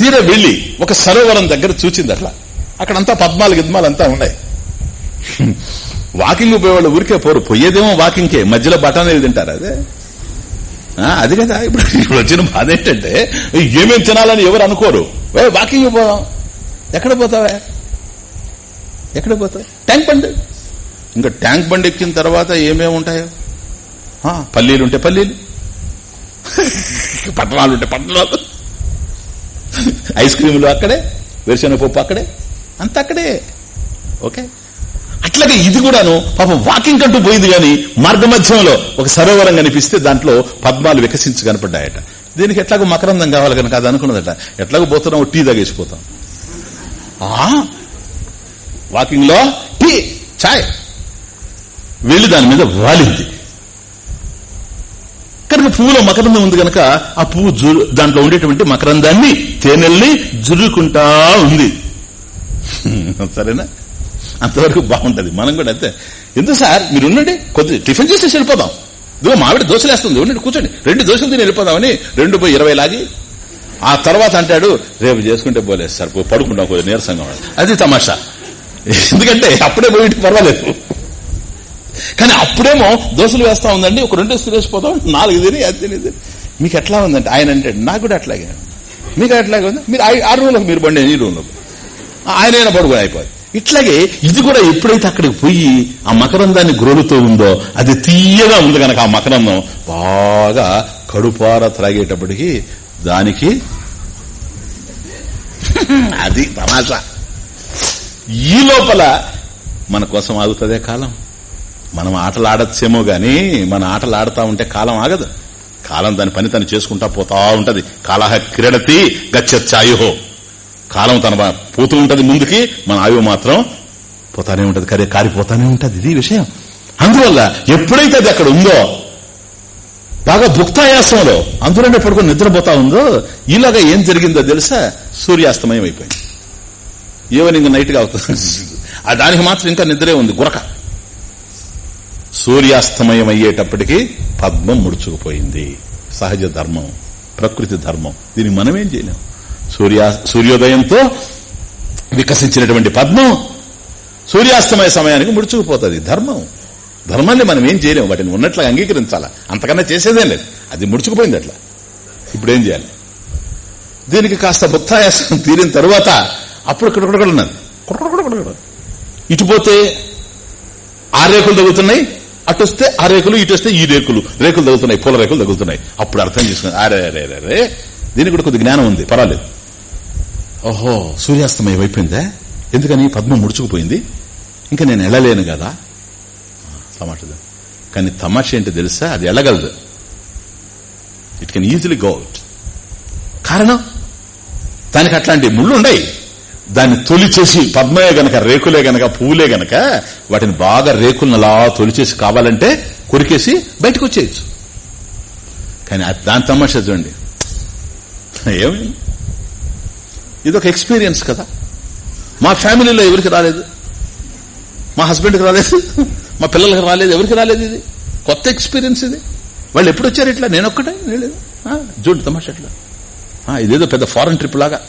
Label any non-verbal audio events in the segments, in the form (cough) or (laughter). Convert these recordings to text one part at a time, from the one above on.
తీర వెళ్ళి ఒక సరోవరం దగ్గర చూచింది అట్లా. అక్కడంతా పద్మాలు గిద్మాలు అంతా ఉన్నాయి. వాకింగ్ పోయేవాళ్ళు ఊరికే పోరు. పోయేదేమో వాకింగ్కే. మధ్యలో బఠానీలు తింటారు అదే? అది కదా. ఇప్పుడు ఇప్పుడు వచ్చిన బాధ ఏంటంటే ఏమేమి తినాలని ఎవరు అనుకోరు. ఏ వాకింగ్ పోదాం. ఎక్కడ పోతావే? ఎక్కడ పోతావు? ట్యాంక్ బండి. ఇంకా ట్యాంక్ బండి ఎక్కిన తర్వాత ఏమేమి ఉంటాయో? ఆ, పల్లీలు ఉంటే పల్లీలు. పట్టణాలు ఉంటే పట్టణాలు ఐస్ క్రీములు అక్కడే వేరుశెనగ పప్పు అక్కడే అంత అక్కడే. ఓకే? అట్లాగే ఇది కూడాను పాపం వాకింగ్ అంటూ పోయింది కానీ మార్గ మధ్యంలో ఒక సరోవరం కనిపిస్తే దాంట్లో పద్మాలు వికసించి కనపడ్డాయట. దీనికి ఎట్లాగో మకరందం కావాలి కనుక అది అనుకున్నదట. ఎట్లాగో పోతున్నాం టీ తాగేసిపోతాం. వాకింగ్లో టీ చాయ్. వెళ్ళి దాని మీద వాలింది. కనుక పువ్వులో మకరందం ఉంది కనుక ఆ పువ్వు దాంట్లో ఉండేటువంటి మకరందాన్ని తేనెల్ని జురుకుంటా ఉంది. (laughs) సరేనా? అంతవరకు బాగుంటది. మనం కూడా అంతే. ఎందుకు సార్? మీరు ఉండండి. కొద్ది టిఫిన్ చేసేసి వెళ్ళిపోదాం. ఇదిగో మావిడ దోశలేస్తుంది ఉండండి కూర్చోండి. రెండు దోశలు తిని వెళ్ళిపోదామని రెండు పోయి ఇరవై లాగి. ఆ తర్వాత అంటాడు రేపు చేసుకుంటే పోలేదు సార్. పడుకుంటాం. కొద్దిగా నీరసంగా అది తమాషా. ఎందుకంటే అప్పుడే పోయి పర్వాలేదు. కానీ అప్పుడేమో దోశలు వేస్తా ఉందండి ఒక రెండు తినేసిపోతాం నాలుగు తిని అది తినేది మీకు ఎట్లా ఉందంటే ఆయన అంటే నాకు కూడా అట్లాగే మీకు అట్లాగే ఉంది? మీరు ఆ- రూమ్లోకి మీరు బండి ఈ రూమ్లోకి ఆయన పడుకుని అయిపోయింది ఇట్లాగే ఇది కూడా ఎప్పుడైతే అక్కడికి పోయి ఆ మకరందాన్ని గ్రోలుతూ ఉందో అది తీయగా ఉంది కనుక ఆ మకరందం బాగా కడుపార త్రాగేటప్పటికి దానికి అది తమాషా. ఈ లోపల మన కోసం ఆగుతుందే కాలం. మనం ఆటలు ఆడచ్చేమో గాని మన ఆటలు ఆడుతా ఉంటే కాలం ఆగదు. కాలం దాని పని తను చేసుకుంటా పోతా ఉంటది. కాలహ క్రీడతి గచ్చాయుహో కాలం తన పోతూ ఉంటది ముందుకి మన ఆయువు మాత్రం పోతానే ఉంటది. కరే కారిపోతానే ఉంటది. ఇది విషయం. అందువల్ల ఎప్పుడైతే అది అక్కడ ఉందో బాగా భుక్తాయాసంలో అందులోనే పడుకొని నిద్రపోతా ఉందో ఇలాగ ఏం జరిగిందో తెలుసా? సూర్యాస్తమయం అయిపోయింది. ఈవెనింగ్ ఇంకా నైట్గా అవుతుంది. ఆ దానికి మాత్రం ఇంకా నిద్రే ఉంది. గురక. సూర్యాస్తమయం అయ్యేటప్పటికి పద్మం ముడుచుకుపోయింది. సహజ ధర్మం ప్రకృతి ధర్మం. దీనికి మనమేం చేయలేం. సూర్యా సూర్యోదయంతో వికసించినటువంటి పద్మం సూర్యాస్తమయ సమయానికి ముడుచుకుపోతుంది. ధర్మం. ధర్మాన్ని మనం ఏం చేయలేం. వాటిని ఉన్నట్లుగా అంగీకరించాలా? అంతకన్నా చేసేదేం లేదు. అది ముడుచుకుపోయింది అట్లా. ఇప్పుడు ఏం చేయాలి? దీనికి కాస్త బుత్తాయాసం తీరిన తరువాత అప్పుడు ఇక్కడ కూడా ఉన్నది. ఇటు పోతే ఆ రేకులు అటు వస్తే ఆ రేకులు ఇటు వస్తే ఈ రేకులు. రేకులు తగులుతున్నాయి పూల రేకులు తగులుతున్నాయి. అప్పుడు అర్థం చేసుకుని అరే అరే అరే దీనికి కూడా కొద్ది జ్ఞానం ఉంది పర్వాలేదు. ఓహో సూర్యాస్తమయం అయిపోయిందా? ఎందుకని? పద్మం ముడుచుకుపోయింది. ఇంకా నేను వెళ్ళలేను కదా. తమాషా కానీ తమాష ఏంటి తెలుసా? అది వెళ్ళగలదు it can easily go out కారణం? దానికి అట్లాంటి ముళ్ళు ఉన్నాయి దాన్ని తొలిచేసి పద్మయే గనక రేకులే గనక పువ్వులే గనక వాటిని బాగా రేకులను అలా తొలిచేసి కావాలంటే కొరికేసి బయటకు వచ్చేయచ్చు కానీ దాని తమాషా చూడండి. ఏమి? ఇదొక ఎక్స్పీరియన్స్ కదా. మా ఫ్యామిలీలో ఎవరికి రాలేదు? మా హస్బెండ్కి రాలేదు? మా పిల్లలకి రాలేదు? ఎవరికి రాలేదు ఇది? కొత్త ఎక్స్పీరియన్స్ ఇది? వాళ్ళు ఎప్పుడు వచ్చారు ఇట్లా? నేను ఒక్కటే? లేదు. ఆ, చూడు తమాషా ఎట్లా ఇదేదో పెద్ద ఫారెన్ ట్రిప్ లాగా.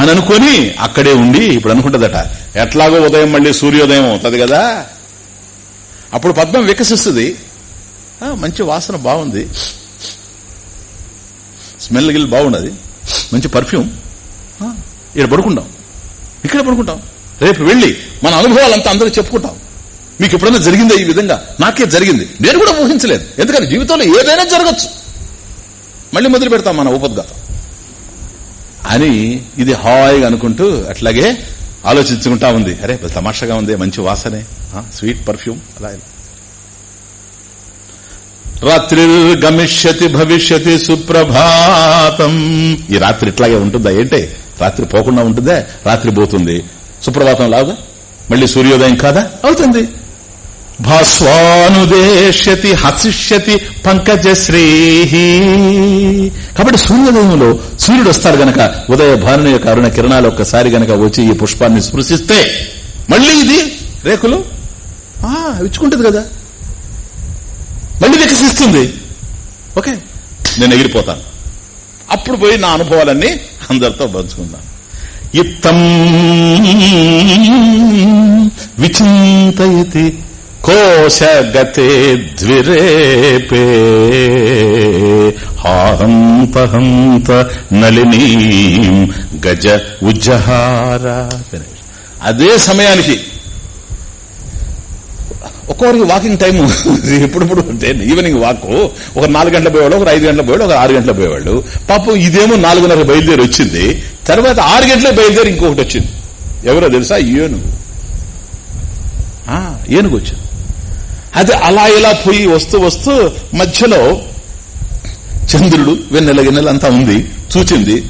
అని అనుకొని అక్కడే ఉండి ఇప్పుడు అనుకుంటుందట. ఎట్లాగో ఉదయం మళ్ళీ సూర్యోదయం అవుతుంది కదా. అప్పుడు పద్మం వికసిస్తుంది. ఆ, మంచి వాసన బాగుంది. స్మెల్ గిల్ బాగున్నది మంచి పర్ఫ్యూమ్. ఇక్కడ పడుకుంటాం. ఇక్కడ పడుకుంటాం. రేపు వెళ్ళి మన అనుభవాలంతా అందరూ చెప్పుకుంటాం. మీకు ఎప్పుడైనా జరిగిందా ఈ విధంగా? నాకే జరిగింది. నేను కూడా ఊహించలేదు. ఎందుకంటే జీవితంలో ఏదైనా జరగచ్చు. మళ్ళీ మొదలు పెడతాం మన ఉపద్ఘాతం. అని ఇది హాయిగా అనుకుంటూ అట్లాగే ఆలోచించుకుంటా ఉంది. అరే తమాషగా ఉంది మంచి వాసనే. స్వీట్ పర్ఫ్యూమ్ అలా రాత్రి గమిష్యతి భవిష్యతి సుప్రభాతం. ఈ రాత్రి ఇట్లాగే ఉంటుందా? ఏంటి? రాత్రి పోకుండా ఉంటుందా? రాత్రి పోతుంది. సుప్రభాతం లాగా? మళ్ళీ సూర్యోదయం కాదా? అవుతుంది. భాస్వానుదేశ్యతి హసిష్యతి పంకజశ్రీ కాబట్టి సూర్యోదయంలో సూర్యుడు వస్తాడు గనక ఉదయ భానుని యొక్క అరుణ కిరణాలు ఒక్కసారి గనక వచ్చి ఈ పుష్పాన్ని స్పృశిస్తే మళ్ళీ ఇది రేకులు? ఆ, ఇచ్చుకుంటుంది కదా. మళ్ళీ వికసిస్తుంది. ఓకే నేను ఎగిరిపోతాను. అప్పుడు పోయి నా అనుభవాలన్నీ అందరితో పంచుకుందాం. ఇత్తం విచింతయతి కోశగతే ద్విరేపే. హాహంత హంత నళినీ గజ ఉజ్జహార. అదే సమయానికి ఒక్కొక్కరికి వాకింగ్ టైం ఎప్పుడప్పుడు? అంటే ఈవినింగ్ వాక్. ఒక నాలుగు గంటల పోయేవాడు ఒక ఐదు గంటల పోయాడు ఒక ఆరు గంటల పోయేవాడు పాపం ఇదేమో నాలుగున్నర బయలుదేరి వచ్చింది. తర్వాత ఆరు గంటలే బయలుదేరి ఇంకొకటి వచ్చింది. ఎవరో తెలుసా? ఏనుగు. ఆ, ఏనుగు వచ్చింది. అది అలా ఇలా పోయి వస్తూ వస్తూ మధ్యలో చంద్రుడు వెన్నెల గిన్నెలంతా ఉంది చూచింది.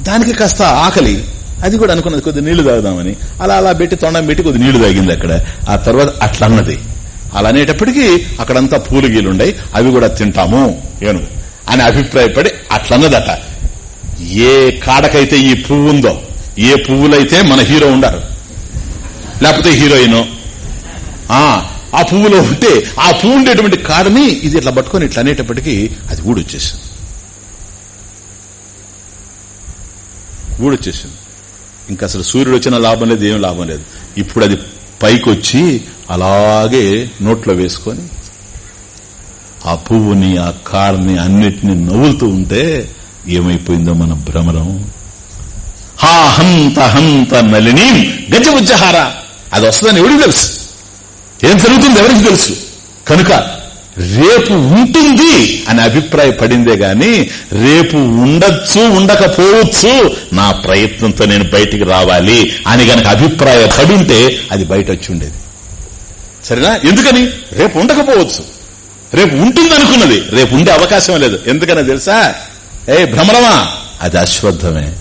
దానికి కాస్త ఆకలి. అది కూడా అనుకున్నది కొద్ది నీళ్ళు తాగుదామని. అలా అలా పెట్టి తొండం పెట్టి కొద్ది నీళ్ళు తాగింది అక్కడ. ఆ తర్వాత అట్లా అన్నది. అలా అనేటప్పటికీ అక్కడంతా పూలు గీలుండయి అవి కూడా తింటాము ఏను. అని అభిప్రాయపడి అట్లన్నదట. ఏ కాడకైతే ఈ పువ్వు ఉందో ఏ పువ్వులైతే మన హీరో ఉండారు? లేకపోతే హీరోయిన్? ఆ పువ్వులో ఉంటే ఆ పువ్వు ఉండేటువంటి కాడని ఇది ఇట్లా పట్టుకొని ఇట్లా అనేటప్పటికీ అది ఊడొచ్చేసింది. ఊడొచ్చేసింది. ఇంకా అసలు సూర్యుడు వచ్చిన లాభం లేదు ఏం లాభం లేదు. ఇప్పుడు అది పైకి వచ్చి అలాగే నోట్లో వేసుకొని ఆ పువ్వుని ఆ కాడని అన్నిటిని నవ్వులుతూ ఉంటే ఏమైపోయిందో మన భ్రమరం. హా హంత హంత నలిని గజ ఉజ్జహార. అది వస్తుందని ఎవరికి తెలుసు? ఏం జరుగుతుంది ఎవరికి తెలుసు? కనుక రేపు ఉంటుంది అని అభిప్రాయపడిందే గాని రేపు ఉండొచ్చు ఉండకపోవచ్చు నా ప్రయత్నంతో నేను బయటికి రావాలి అని గనక అభిప్రాయపడుంటే అది బయట వచ్చి ఉండేది సరేనా? ఎందుకని? రేపు ఉండకపోవచ్చు. రేపు ఉంటుంది అనుకున్నది రేపు ఉండే అవకాశం లేదు. ఎందుకని తెలుసా? ఏ భ్రమరమా? అది అశ్వద్ధమే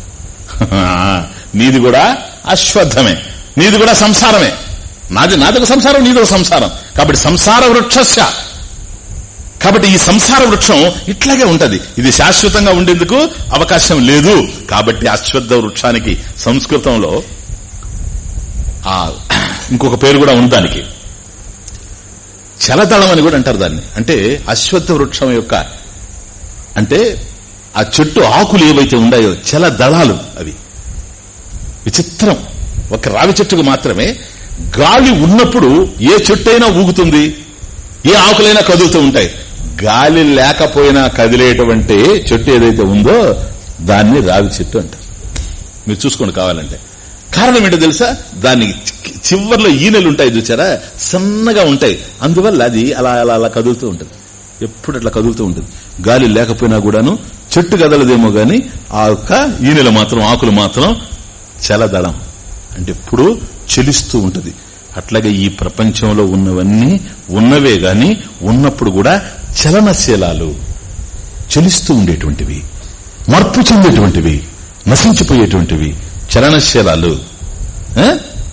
(laughs) నీది కూడా అశ్వద్ధమే నీది కూడా సంసారమే. నాది నాదొక సంసారం నీదొక సంసారం. కాబట్టి సంసార వృక్షస్య. కాబట్టి ఈ సంసార వృక్షం ఇట్లాగే ఉంటది. ఇది శాశ్వతంగా ఉండేందుకు అవకాశం లేదు. కాబట్టి అశ్వత్థ వృక్షానికి సంస్కృతంలో ఆ ఇంకొక పేరు కూడా ఉంది దానికి. చలదళం అని కూడా అంటారు దాన్ని. అంటే అశ్వత్థ వృక్షం యొక్క అంటే ఆ చెట్టు ఆకులు ఏవైతే ఉన్నాయో చల దళాలు అవి. విచిత్రం. ఒక రావి చెట్టుకు మాత్రమే గాలి ఉన్నప్పుడు ఏ చెట్టు అయినా ఊగుతుంది ఏ ఆకులైనా కదులుతూ ఉంటాయి. గాలి లేకపోయినా కదిలేటువంటి చెట్టు ఏదైతే ఉందో దాన్ని రావి చెట్టు అంటారు. మీరు చూసుకోండి కావాలంటే. కారణం ఏంటో తెలుసా? దానికి చి- చివర్లో ఈనెలు ఉంటాయి చూసారా? సన్నగా ఉంటాయి. అందువల్ల అది అలా అలా అలా కదులుతూ ఉంటుంది. ఎప్పుడు అట్లా కదులుతూ ఉంటుంది. గాలి లేకపోయినా కూడాను చెట్టు కదలదేమో గాని ఆ యొక్క ఈనెలు మాత్రం ఆకులు మాత్రం చలదళం. అంటే ఎప్పుడు చెలిస్తూ ఉంటుంది. అట్లాగే ఈ ప్రపంచంలో ఉన్నవన్నీ ఉన్నవే గాని ఉన్నప్పుడు కూడా చలనశీలాలు చలిస్తూ ఉండేటువంటివి మార్పు చెందేటువంటివి నశించిపోయేటువంటివి చలనశీలాలు. ఆ?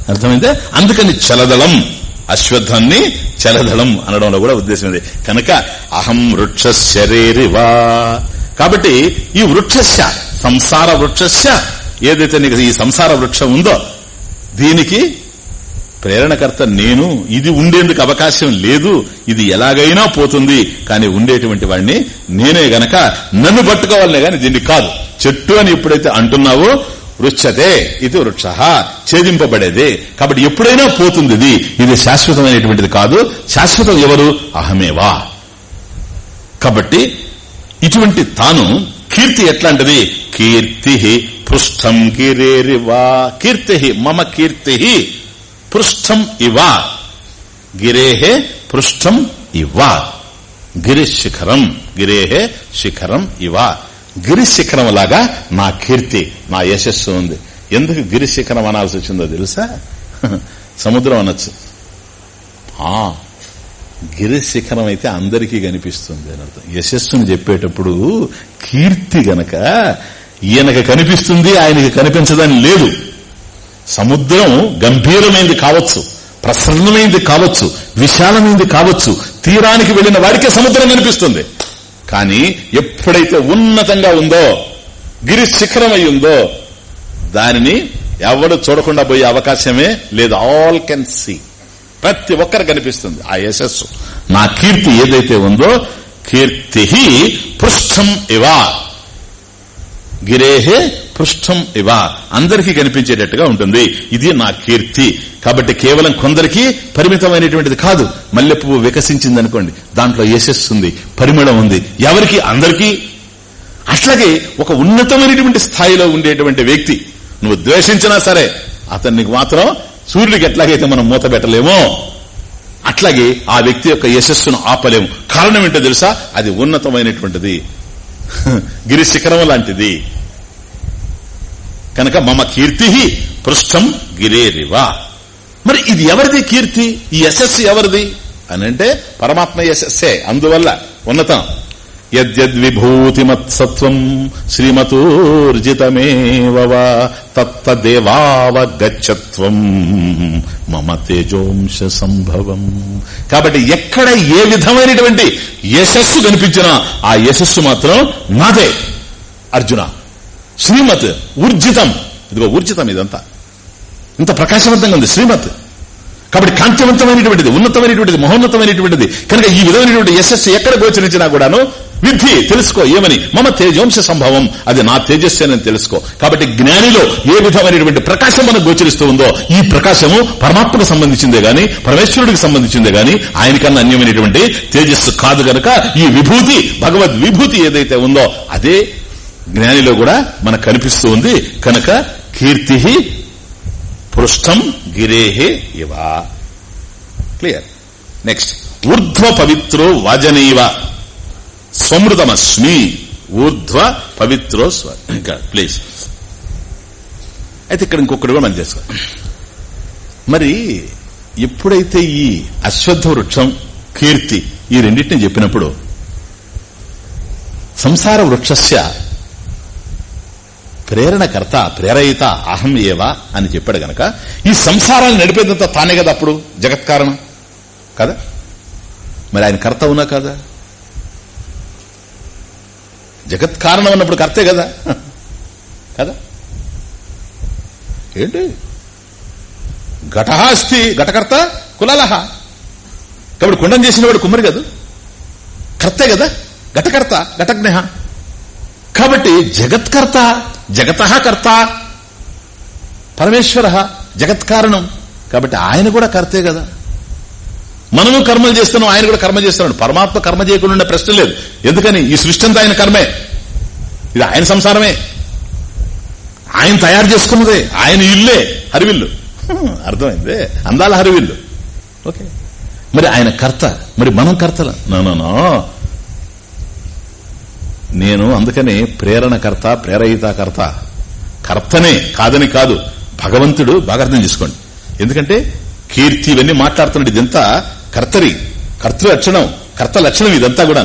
అర్థమైందే? అందుకని చలదళం అశ్వత్థాన్ని చలదళం అనడంలో కూడా ఉద్దేశం ఇది కనుక అహం వృక్ష శరీరివా కాబట్టి ఈ వృక్షస్య సంసార వృక్షస్య ఏదైతే నీకు ఈ సంసార వృక్షం ఉందో దీనికి ప్రేరణకర్త నేను ఇది ఉండేందుకు అవకాశం లేదు ఇది ఎలాగైనా పోతుంది కానీ ఉండేటువంటి వాడిని నేనే గనక నన్ను పట్టుకోవాలనే గాని దీన్ని కాదు. చెట్టు అని ఎప్పుడైతే అంటున్నావో వృక్షతే ఇది వృక్ష ఛేదింపబడేది. కాబట్టి ఎప్పుడైనా పోతుంది ఇది. ఇది శాశ్వతమైనటువంటిది కాదు. శాశ్వతం ఎవరు? అహమేవా. కాబట్టి ఇటువంటి తాను కీర్తి ఎట్లాంటిది? కీర్తి పృష్ఠం గిరేరివా కీర్తి మమ కీర్తి పృష్ఠం ఇవా గిరేహే పృష్ఠం ఇవా గిరిశిఖరం గిరేహే శిఖరం ఇవా గిరిశిఖరం లాగా నా కీర్తి నా యశస్సు ఉంది. ఎందుకు గిరిశిఖరం అనాల్సి వచ్చిందో తెలుసా? సముద్రం అనొచ్చు. ఆ గిరిశిఖరం అయితే అందరికీ కనిపిస్తుంది అని అర్థం. యశస్సును చెప్పేటప్పుడు కీర్తి గనక ఈయనకి కనిపిస్తుంది ఆయనకి కనిపించదని లేదు. సముద్రం గంభీరమైంది కావచ్చు ప్రసన్నమైంది కావచ్చు విశాలమైంది కావచ్చు తీరానికి వెళ్ళిన వాడికే సముద్రం కనిపిస్తుంది కానీ ఎప్పుడైతే ఉన్నతంగా ఉందో గిరి శిఖరం ఉందో దానిని ఎవడు చూడకుండా పోయే అవకాశమే లేదు. ఆల్ కెన్ సీ ప్రతి ఒక్కరు కనిపిస్తుంది. ఆ యశస్సు. నా కీర్తి ఏదైతే ఉందో కీర్తి పృష్ఠం ఇవా. గిరేహే పృష్ఠం ఇవ. అందరికీ కనిపించేటట్టుగా ఉంటుంది. ఇది నా కీర్తి. కాబట్టి కేవలం కొందరికి పరిమితమైనటువంటిది కాదు. మల్లెపువ్వు వికసించింది అనుకోండి దాంట్లో యశస్సు ఉంది పరిమళం ఉంది ఎవరికి? అందరికీ. అట్లాగే ఒక ఉన్నతమైనటువంటి స్థాయిలో ఉండేటువంటి వ్యక్తి నువ్వు ద్వేషించినా సరే అతనికి మాత్రం సూర్యుడికి ఎట్లాగైతే మనం మూత పెట్టలేమో అట్లాగే ఆ వ్యక్తి యొక్క యశస్సును ఆపలేము. కారణం ఏంటో తెలుసా? అది ఉన్నతమైనటువంటిది. (laughs) గిరి శిఖరం లాంటిది. కనుక మమ కీర్తి పృష్టం గిరేరివా. మరి ఇది ఎవరిది కీర్తి? ఈ యశస్సు ఎవరిది? అని అంటే పరమాత్మ యశస్సే. అందువల్ల ఉన్నతం. యద్యద్విభూతిమత్సత్వం శ్రీమతూర్జితమేవ తత్తదేవావగచ్చత్వం మమ తేజోంశ సంభవం కాబట్టి ఎక్కడ ఏ విధమైనటువంటి యశస్సు కనిపించినా ఆ యశస్సు మాత్రం నాదే. అర్జున శ్రీమత్ ఊర్జితం. ఇదిగో ఊర్జితం ఇదంతా. ఇంత ప్రకాశవంతంగా ఉంది శ్రీమత్. కాబట్టి కాంతివంతమైనటువంటిది ఉన్నతమైనటువంటిది మహోన్నతమైనటువంటిది కనుక ఈ విధమైనటువంటి యశస్సు ఎక్కడ గోచరించినా కూడాను విద్ధి తెలుసుకో ఏమని? మమ తేజోంశ సంభవం. అది నా తేజస్సు తెలుసుకో. కాబట్టి జ్ఞానిలో ఏ విధమైనటువంటి ప్రకాశం మనకు గోచరిస్తూ ఉందో ఈ ప్రకాశము పరమాత్మకు సంబంధించిందే గాని పరమేశ్వరుడికి సంబంధించిందే గాని ఆయనకన్నా అన్యమైనటువంటి తేజస్సు కాదు గనక ఈ విభూతి భగవద్ విభూతి ఏదైతే ఉందో అదే జ్ఞానిలో కూడా మనకు కనిపిస్తూ ఉంది. కనుక కీర్తి పృష్టం గిరేహే ఇవా. క్లియర్ నెక్స్ట్ ఊర్ధ్వ పవిత్రో వాజనైవ. స్వమృతమస్మి. ఊర్ధ్వ పవిత్రో స్వ. ఇంకా ప్లీజ్ అయితే ఇక్కడ ఇంకొకటి కూడా మనం చేసుకో మరి ఎప్పుడైతే ఈ అశ్వత్థ వృక్షం కీర్తి ఈ రెండింటిని చెప్పినప్పుడు సంసార వృక్షస్య ప్రేరణకర్త ప్రేరయిత అహం ఏవా అని చెప్పాడు గనక ఈ సంసారాన్ని నడిపేదంతా తానే కదా అప్పుడు జగత్కారణం కదా? మరి ఆయన కర్త ఉన్నా కదా? జగత్ కారణం అన్నప్పుడు కర్తే కదా? కదా? ఏంటి? ఘట అస్తి ఘటకర్త కులాలహ. కాబట్టి కుండం చేసిన వాడు కుమ్మరి కదా. కర్తే కదా? ఘటకర్త ఘటజ్ఞ కాబట్టి జగత్కర్త జగత కర్త. పరమేశ్వర జగత్కారణం కాబట్టి ఆయన కూడా కర్తే కదా. మనము కర్మలు చేస్తున్నాం ఆయన కూడా కర్మ చేస్తున్నాడు. పరమాత్మ కర్మ చేయకుండా ఉండే ప్రశ్న లేదు. ఎందుకని? ఈ సృష్టి అంతా ఆయన కర్మే. ఇది ఆయన సంసారమే. ఆయన తయారు చేసుకున్నదే. ఆయన ఇల్లే హరివిల్లు. అర్థమైంది? అందాల హరివిల్లు. ఓకే. మరి ఆయన కర్త. మరి మనం కర్తల. నో. నేను అందుకనే ప్రేరణకర్త ప్రేరయితకర్త కర్తనే కాదని కాదు భగవంతుడు బాగా అర్థం చేసుకోండి. ఎందుకంటే కీర్తి ఇవన్నీ మాట్లాడుతున్నాడు ఇదంతా కర్తరి కర్తృ లక్షణం కర్త లక్షణం ఇదంతా కూడా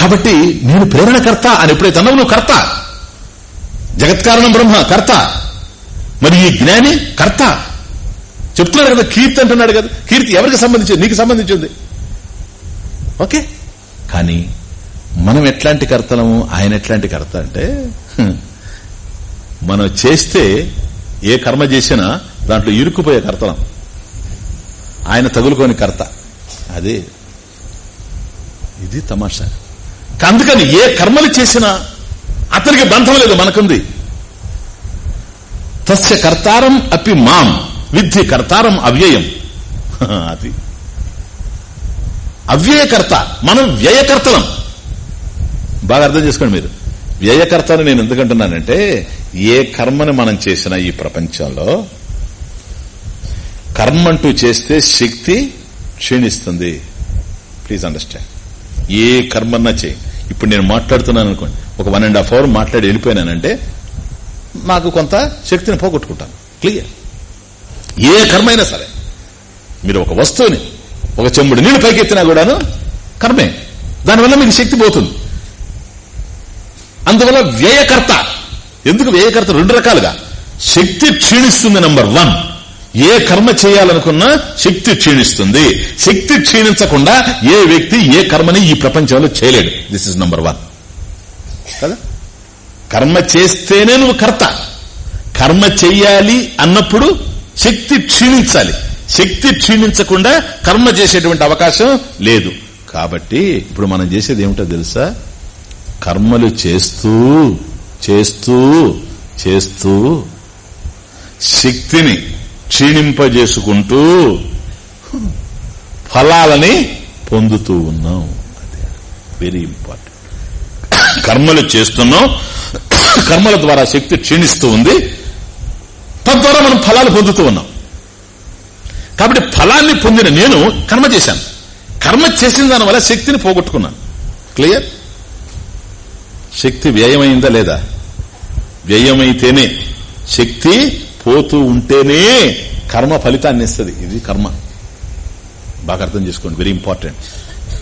కాబట్టి నేను ప్రేరణకర్త అని ఎప్పుడైతే అన్నావు నువ్వు కర్త. జగత్కారణం బ్రహ్మ కర్త. మరి ఈ జ్ఞాని కర్త. చెప్తున్నాడు కదా కీర్తి అంటున్నాడు కదా. కీర్తి ఎవరికి సంబంధించింది? నీకు సంబంధించింది. ఓకే? కానీ మనం ఎట్లాంటి కర్తలము? ఆయన ఎట్లాంటి కర్త అంటే మనం చేస్తే ఏ కర్మ చేసినా దాంట్లో ఇరుక్కుపోయే కర్తలం. ఆయన తగులుకోని కర్త. అదే ఇది తమాషా. అందుకని ఏ కర్మలు చేసినా అతనికి బంధం లేదు మనకుంది. తస్య కర్తారం అపి మాం విద్ధి కర్తారం అవ్యయం. (laughs) అది. అవ్యయకర్త మనం వ్యయకర్తలం. బాగా అర్థం చేసుకోండి మీరు. వ్యయకర్తను నేను ఎందుకంటున్నానంటే ఏ కర్మని మనం చేసినా ఈ ప్రపంచంలో కర్మ అంటూ చేస్తే శక్తి క్షీణిస్తుంది. ప్లీజ్ అండర్స్టాండ్ ఏ కర్మన్నా చేయి. ఇప్పుడు నేను మాట్లాడుతున్నాను అనుకోండి. ఒక వన్ అండ్ హాఫ్ అవర్ మాట్లాడి వెళ్ళిపోయానంటే నాకు కొంత శక్తిని పోగొట్టుకుంటాను. క్లియర్ ఏ కర్మైనా సరే మీరు ఒక వస్తువుని ఒక చెంబుడు నీళ్ళు పైకెత్తినా కూడాను కర్మే. దానివల్ల మీకు శక్తి పోతుంది. అందువల్ల వ్యయకర్త. ఎందుకు వ్యయకర్త? రెండు రకాలుగా. శక్తి క్షీణిస్తుంది నంబర్ వన్ ఏ కర్మ చేయాలనుకున్నా శక్తి క్షీణిస్తుంది. శక్తి క్షీణించకుండా ఏ వ్యక్తి ఏ కర్మని ఈ ప్రపంచంలో చేయలేడు. దిస్ ఇస్ నంబర్ వన్ కదా? కర్మ చేస్తేనే నువ్వు కర్త. కర్మ చెయ్యాలి అన్నప్పుడు శక్తి క్షీణించాలి. శక్తి క్షీణించకుండా కర్మ చేసేటువంటి అవకాశం లేదు. కాబట్టి ఇప్పుడు మనం చేసేది ఏమిటో తెలుసా? కర్మలు చేస్తూ చేస్తూ చేస్తూ శక్తిని క్షీణింపజేసుకుంటూ ఫలాలని పొందుతూ ఉన్నాం. వెరీ ఇంపార్టెంట్ కర్మలు చేస్తున్నాం. కర్మల ద్వారా శక్తి క్షీణిస్తూ ఉంది. తద్వారా మనం ఫలాలు పొందుతూ ఉన్నాం. కాబట్టి ఫలాన్ని పొందిన నేను కర్మ చేశాను. కర్మ చేసిన దానివల్ల శక్తిని పోగొట్టుకున్నాను. క్లియర్ శక్తి వ్యయమైందా లేదా? వ్యయమైతేనే. శక్తి పోతూ ఉంటేనే కర్మ ఫలితాన్ని ఇస్తుంది. ఇది కర్మ. బాగా అర్థం చేసుకోండి. Very important.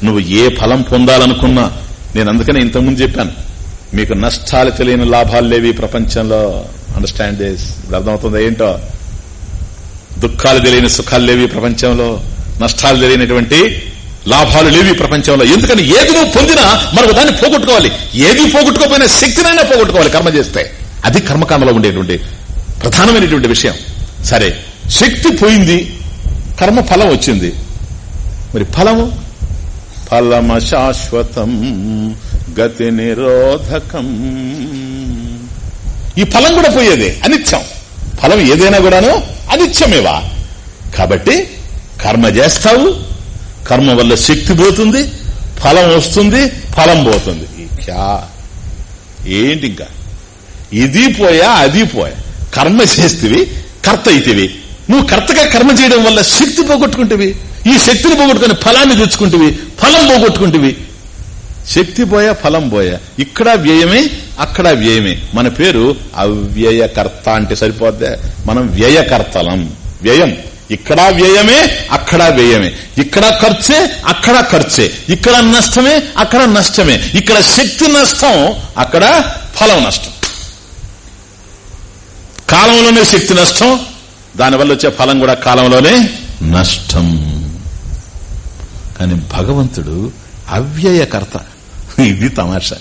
నువ్వు ఏ ఫలం పొందాలనుకున్నా నేను అందుకనే ఇంతకుముందు చెప్పాను. మీకు నష్టాలు తెలియని లాభాలు లేవి ప్రపంచంలో. అండర్స్టాండ్ చేసి అర్థమవుతుందా ఏంటో? దుఃఖాలు తెలియని సుఖాలు లేవి ప్రపంచంలో. నష్టాలు తెలియనటువంటి లాభాలు లేవి ప్రపంచంలో. ఎందుకని? ఏది నువ్వు పొందినా మరొక దాన్ని పోగొట్టుకోవాలి. ఏది పోగొట్టుకోకపోయినా శక్తినైనా పోగొట్టుకోవాలి కర్మ చేస్తే. అది కర్మకాండలో ఉండేటువంటి ప్రధానమైనటువంటి విషయం. సరే శక్తి పోయింది కర్మ ఫలం వచ్చింది. మరి ఫలము? ఫలమ శాశ్వతం గతి నిరోధకం. ఈ ఫలం కూడా పోయేదే అనిత్యం. ఫలం ఏదైనా కూడాను అనిత్యమేవా? కాబట్టి కర్మ చేస్తావు కర్మ వల్ల శక్తి పోతుంది ఫలం వస్తుంది ఫలం పోతుంది. క్యా ఏంటి ఇంకా? ఇది పోయా అది పోయా. కర్మ చేస్తేవి కర్త అయితేవి. నువ్వు కర్తగా కర్మ చేయడం వల్ల శక్తి పోగొట్టుకుంటేవి. ఈ శక్తిని పోగొట్టుకుని ఫలాన్ని తెచ్చుకుంటేవి ఫలం పోగొట్టుకుంటేవి. శక్తి పోయా ఫలం పోయా. ఇక్కడ వ్యయమే అక్కడ వ్యయమే. మన పేరు అవ్యయకర్త అంటే సరిపోద్దే? మనం వ్యయకర్తలం. వ్యయం. ఇక్కడ వ్యయమే అక్కడ వ్యయమే. ఇక్కడ ఖర్చే అక్కడ ఖర్చే. ఇక్కడ నష్టమే అక్కడ నష్టమే. ఇక్కడ శక్తి నష్టం అక్కడ ఫలం నష్టం. కాలంలోనే శక్తి నష్టం దానివల్ల వచ్చే ఫలం కూడా కాలంలోనే నష్టం. కానీ భగవంతుడు అవ్యయకర్త. ఇది తమాషా.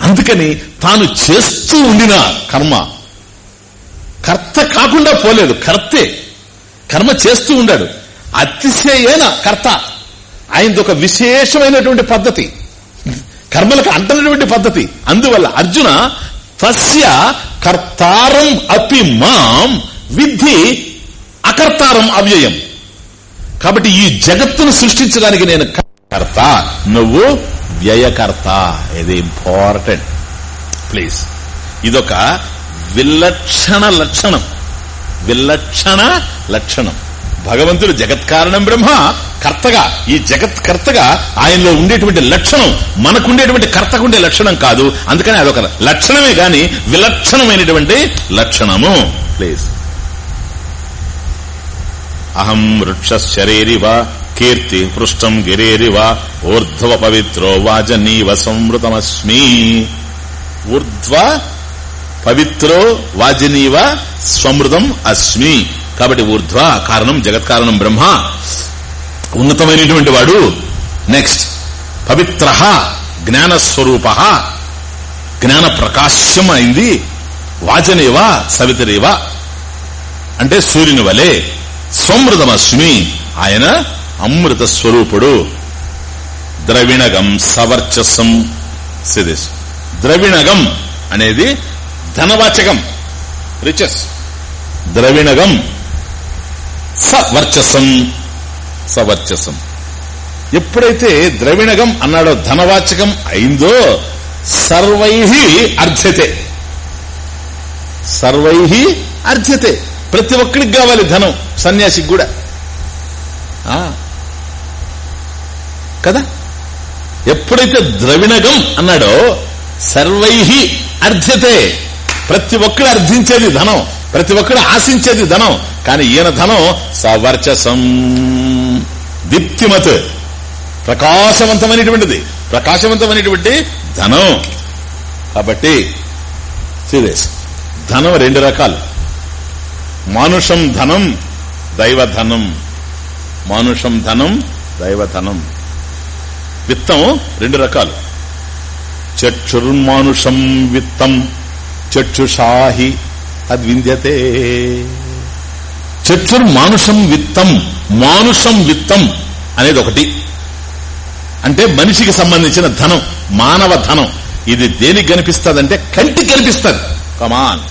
అందుకని తాను చేస్తూ ఉండిన కర్మ. కర్త కాకుండా పోలేదు కర్తే. కర్మ చేస్తూ ఉండాడు. అతిశయన కర్త. ఆయనది ఒక విశేషమైనటువంటి పద్ధతి. కర్మలకు అంటనటువంటి పద్ధతి. అందువల్ల అర్జున తస్య కర్తారం అపి మాం విద్ధి అకర్తారం అవ్యయం. కాబట్టి ఈ జగత్తును సృష్టించడానికి నేను కర్త. నువ్వు వ్యయకర్త. ఇది ఇంపార్టెంట్. ప్లీజ్. ఇదొక విలక్షణ లక్షణం. విలక్షణ లక్షణం. భగవంతుడు జగత్ కారణం బ్రహ్మ కర్తగా. ఈ జగత్ కర్తగా ఆయనలో ఉండేటువంటి లక్షణం మనకుండేటువంటి కర్తకుండే లక్షణం కాదు. అందుకని అదొక లక్షణమే గాని విలక్షణమైనటువంటి లక్షణము. ప్లీజ్. అహం వృక్షశరీరివ కీర్తి పృష్టం గిరేరివ ఊర్ధ్వ పవిత్రో వాజనీవ సంవృతమస్మి. ఊర్ధ్వ పవిత్రో వాజనీవ స్వమృతం అస్మి కాబట్టి ఊర్ధ్వ కారణం జగత్ కారణం బ్రహ్మ. ఉన్నతమైనటువంటి వాడు. నెక్స్ట్ పవిత్ర జ్ఞానస్వరూప. జ్ఞాన ప్రకాశం అయింది. వాచనేవా సవితరేవా. అంటే సూర్యుని వలె స్వమృతమస్మి ఆయన అమృత స్వరూపుడు ద్రవిణగం సవర్చసం. సిదేశ్ ద్రవిణగం అనేది ధనవాచకం. రిచెస్ ద్రవిణగం సవర్చసం సవర్చసం. ఎప్పుడైతే ద్రవిణగం అన్నాడో ధనవాచకం అయిందో సర్వై అర్ధ్యతే. సర్వై అర్ధ్యతే. ప్రతి ఒక్కడికి కావాలి ధనం సన్యాసికి కూడా. కదా? ఎప్పుడైతే ద్రవిణగం అన్నాడో సర్వై అర్ధ్యతే. ప్రతి ఒక్కడు అర్థించేది ధనం ప్రతి ఒక్కడు ఆశించేది ధనం కానీ ఈయన ధనం సవర్చసం దీప్తిమత్ ప్రకాశవంతమైనటువంటిది ప్రకాశవంతమైనటువంటి ధనం. కాబట్టి సీరియస్ ధనం రెండు రకాలు. మానుషం ధనం దైవధనం. మానుషం ధనం దైవధనం. విత్తం రెండు రకాలు. చక్షుర్మానుషం విత్తం. చక్షుషాహి తద్వింద్యతే. చక్షుర్మానుషం విత్తం మానుషం విత్తం అనేది ఒకటి అంటే మనిషికి సంబంధించిన ధనం మానవ ధనం. ఇది దేనికి కనిపిస్తుంది అంటే కంటికి కనిపిస్తుంది. కమాన్.